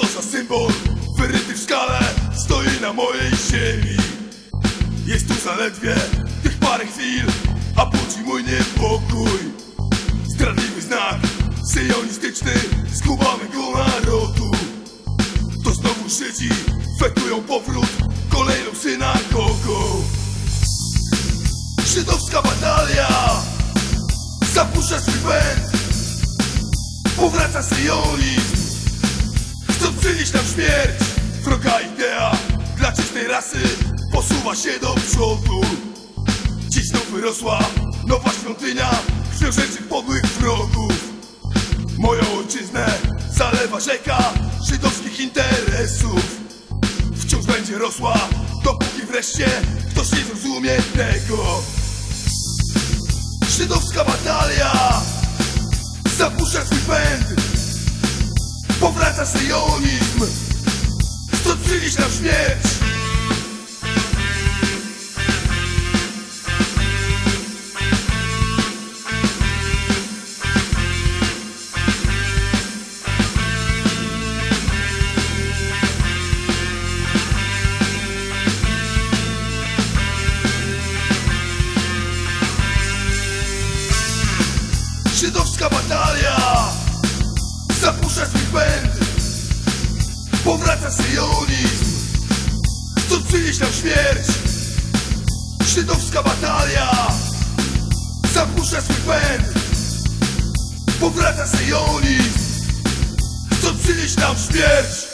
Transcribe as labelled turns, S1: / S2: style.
S1: To za symbol? Wyryty w skale stoi na mojej ziemi. Jest tu zaledwie tych parę chwil, a budzi mój syjonistyczny skubanego narodu To znowu Żydzi fetują powrót kolejną synagogą Żydowska batalia zapuszcza swój pęd Powraca syjonizm. Chcą przynieść nam śmierć. Wroga idea dla czystej rasy Posuwa się do przodu. Dziś znów wyrosła nowa świątynia Krwiożerczych podłych wrogów Moją ojczyznę zalewa rzeka Żydowskich interesów. Wciąż będzie rosła Dopóki wreszcie ktoś nie zrozumie tego. Żydowska batalia Zapuszcza swój pęd Powraca syjonizm Chcąc przynieść nam śmierć Żydowska batalia. Zapuszcza swój pęd Powraca syjonizm. Chcąc przynieść nam śmierć? Żydowska batalia. Zapuszcza swój pęd Powraca syjonizm. Chcąc przynieść nam śmierć